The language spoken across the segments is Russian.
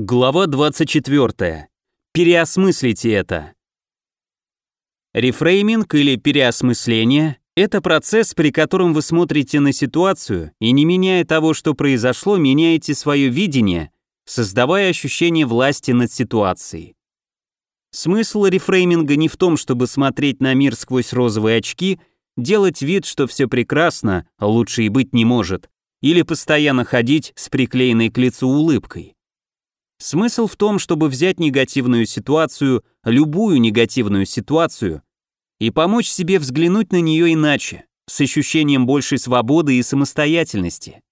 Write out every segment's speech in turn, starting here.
Глава 24. Переосмыслите это. Рефрейминг или переосмысление – это процесс, при котором вы смотрите на ситуацию и, не меняя того, что произошло, меняете свое видение, создавая ощущение власти над ситуацией. Смысл рефрейминга не в том, чтобы смотреть на мир сквозь розовые очки, делать вид, что все прекрасно, а лучше и быть не может, или постоянно ходить с приклеенной к лицу улыбкой. Смысл в том, чтобы взять негативную ситуацию, любую негативную ситуацию, и помочь себе взглянуть на нее иначе, с ощущением большей свободы и самостоятельности.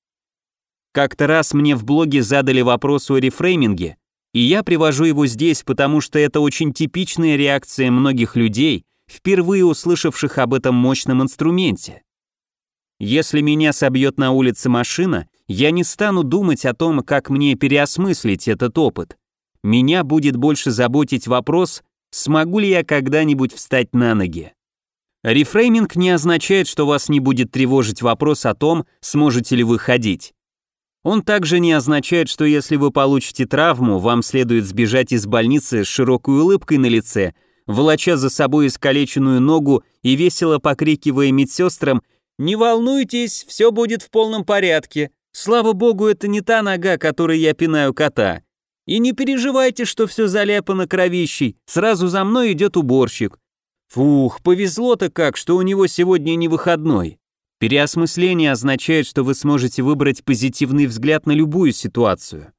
Как-то раз мне в блоге задали вопрос о рефрейминге, и я привожу его здесь, потому что это очень типичная реакция многих людей, впервые услышавших об этом мощном инструменте. Если меня собьет на улице машина, я не стану думать о том, как мне переосмыслить этот опыт. Меня будет больше заботить вопрос, смогу ли я когда-нибудь встать на ноги. Рефрейминг не означает, что вас не будет тревожить вопрос о том, сможете ли вы ходить. Он также не означает, что если вы получите травму, вам следует сбежать из больницы с широкой улыбкой на лице, волоча за собой искалеченную ногу и весело покрикивая медсестрам «Не волнуйтесь, все будет в полном порядке. Слава богу, это не та нога, которой я пинаю кота. И не переживайте, что все заляпано кровищей, сразу за мной идет уборщик. Фух, повезло-то как, что у него сегодня не выходной. Переосмысление означает, что вы сможете выбрать позитивный взгляд на любую ситуацию.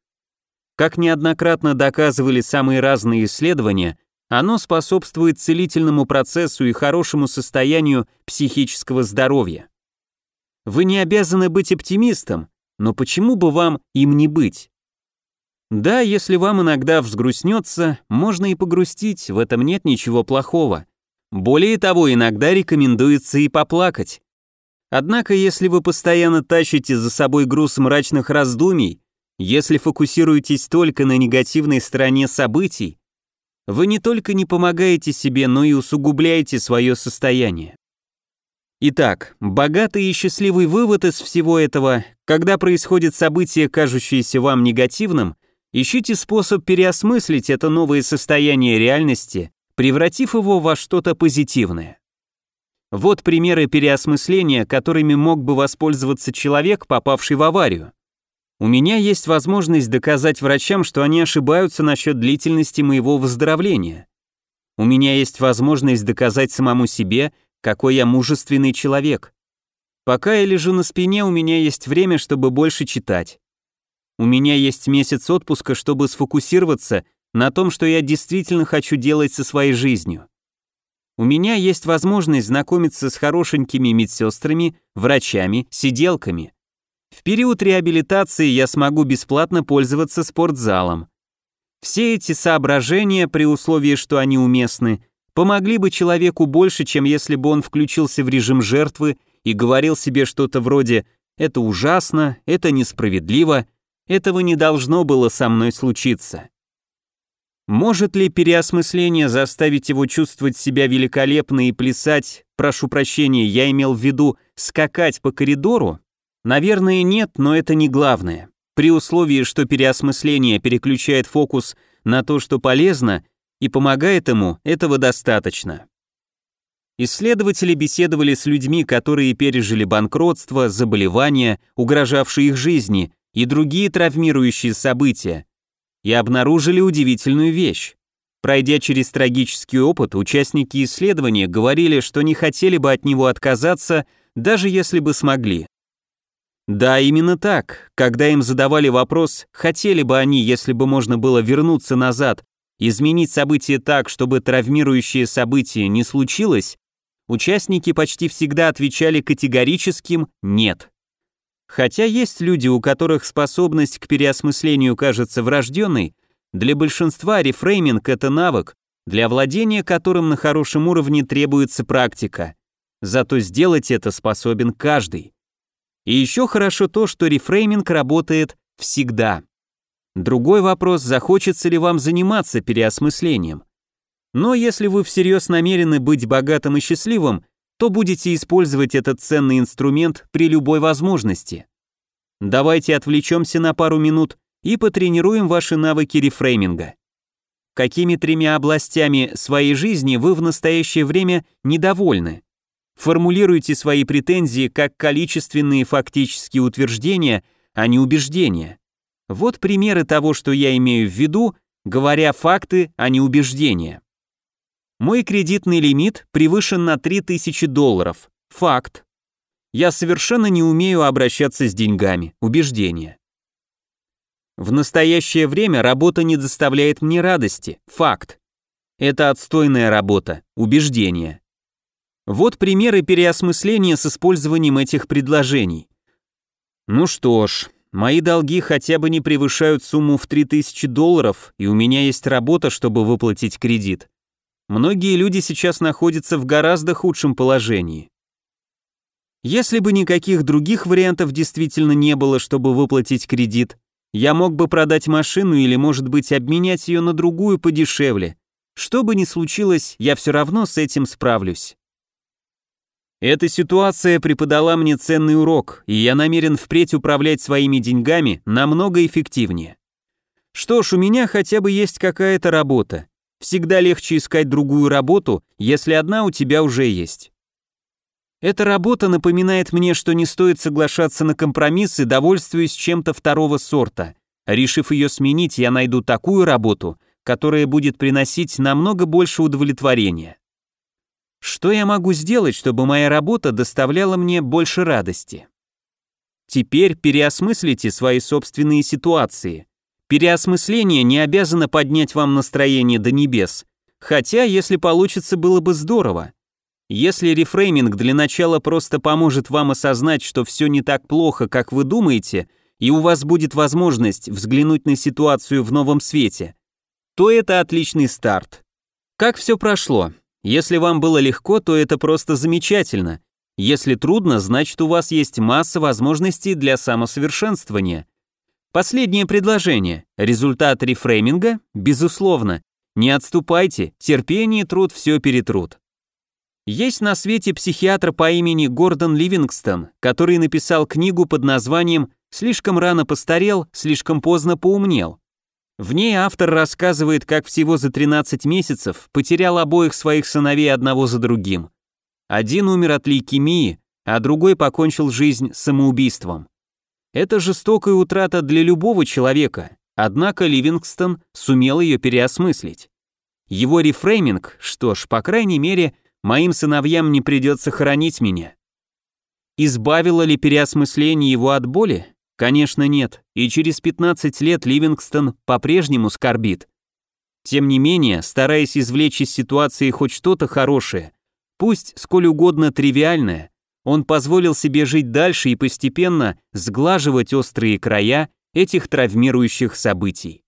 Как неоднократно доказывали самые разные исследования, оно способствует целительному процессу и хорошему состоянию психического здоровья. Вы не обязаны быть оптимистом, но почему бы вам им не быть? Да, если вам иногда взгрустнется, можно и погрустить, в этом нет ничего плохого. Более того, иногда рекомендуется и поплакать. Однако, если вы постоянно тащите за собой груз мрачных раздумий, если фокусируетесь только на негативной стороне событий, вы не только не помогаете себе, но и усугубляете свое состояние. Итак, богатый и счастливый вывод из всего этого, когда происходит событие, кажущееся вам негативным, ищите способ переосмыслить это новое состояние реальности, превратив его во что-то позитивное. Вот примеры переосмысления, которыми мог бы воспользоваться человек, попавший в аварию. У меня есть возможность доказать врачам, что они ошибаются насчет длительности моего выздоровления. У меня есть возможность доказать самому себе, какой я мужественный человек. Пока я лежу на спине, у меня есть время, чтобы больше читать. У меня есть месяц отпуска, чтобы сфокусироваться на том, что я действительно хочу делать со своей жизнью. У меня есть возможность знакомиться с хорошенькими медсестрами, врачами, сиделками. В период реабилитации я смогу бесплатно пользоваться спортзалом. Все эти соображения, при условии, что они уместны, помогли бы человеку больше, чем если бы он включился в режим жертвы и говорил себе что-то вроде «это ужасно», «это несправедливо», «этого не должно было со мной случиться». Может ли переосмысление заставить его чувствовать себя великолепно и плясать, прошу прощения, я имел в виду скакать по коридору? Наверное, нет, но это не главное. При условии, что переосмысление переключает фокус на то, что полезно, и помогает ему, этого достаточно. Исследователи беседовали с людьми, которые пережили банкротство, заболевания, угрожавшие их жизни, и другие травмирующие события, и обнаружили удивительную вещь. Пройдя через трагический опыт, участники исследования говорили, что не хотели бы от него отказаться, даже если бы смогли. Да, именно так. Когда им задавали вопрос, хотели бы они, если бы можно было вернуться назад, изменить события так, чтобы травмирующее событие не случилось, участники почти всегда отвечали категорическим «нет». Хотя есть люди, у которых способность к переосмыслению кажется врожденной, для большинства рефрейминг — это навык, для владения которым на хорошем уровне требуется практика. Зато сделать это способен каждый. И еще хорошо то, что рефрейминг работает всегда. Другой вопрос, захочется ли вам заниматься переосмыслением. Но если вы всерьез намерены быть богатым и счастливым, то будете использовать этот ценный инструмент при любой возможности. Давайте отвлечемся на пару минут и потренируем ваши навыки рефрейминга. Какими тремя областями своей жизни вы в настоящее время недовольны? Формулируйте свои претензии как количественные фактические утверждения, а не убеждения. Вот примеры того, что я имею в виду, говоря факты, а не убеждения. Мой кредитный лимит превышен на 3000 долларов. Факт. Я совершенно не умею обращаться с деньгами. Убеждение. В настоящее время работа не доставляет мне радости. Факт. Это отстойная работа. Убеждение. Вот примеры переосмысления с использованием этих предложений. Ну что ж, мои долги хотя бы не превышают сумму в 3000 долларов, и у меня есть работа, чтобы выплатить кредит. Многие люди сейчас находятся в гораздо худшем положении. Если бы никаких других вариантов действительно не было, чтобы выплатить кредит, я мог бы продать машину или, может быть, обменять ее на другую подешевле. Что бы ни случилось, я все равно с этим справлюсь. Эта ситуация преподала мне ценный урок, и я намерен впредь управлять своими деньгами намного эффективнее. Что ж, у меня хотя бы есть какая-то работа. Всегда легче искать другую работу, если одна у тебя уже есть. Эта работа напоминает мне, что не стоит соглашаться на компромиссы, довольствуясь чем-то второго сорта. Решив ее сменить, я найду такую работу, которая будет приносить намного больше удовлетворения. Что я могу сделать, чтобы моя работа доставляла мне больше радости? Теперь переосмыслите свои собственные ситуации. Переосмысление не обязано поднять вам настроение до небес, хотя, если получится, было бы здорово. Если рефрейминг для начала просто поможет вам осознать, что все не так плохо, как вы думаете, и у вас будет возможность взглянуть на ситуацию в новом свете, то это отличный старт. Как все прошло? Если вам было легко, то это просто замечательно. Если трудно, значит у вас есть масса возможностей для самосовершенствования. Последнее предложение. Результат рефрейминга? Безусловно. Не отступайте, терпение и труд все перетрут. Есть на свете психиатр по имени Гордон Ливингстон, который написал книгу под названием «Слишком рано постарел, слишком поздно поумнел». В ней автор рассказывает, как всего за 13 месяцев потерял обоих своих сыновей одного за другим. Один умер от лейкемии, а другой покончил жизнь самоубийством. Это жестокая утрата для любого человека, однако Ливингстон сумел ее переосмыслить. Его рефрейминг, что ж, по крайней мере, моим сыновьям не придется хоронить меня. Избавило ли переосмысление его от боли? Конечно, нет, и через 15 лет Ливингстон по-прежнему скорбит. Тем не менее, стараясь извлечь из ситуации хоть что-то хорошее, пусть сколь угодно тривиальное, он позволил себе жить дальше и постепенно сглаживать острые края этих травмирующих событий.